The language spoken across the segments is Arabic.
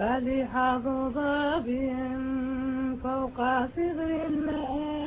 ألي حظ ضبي فوق صغر المآب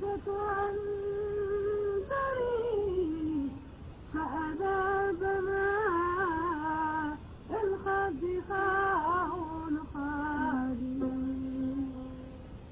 Tuhan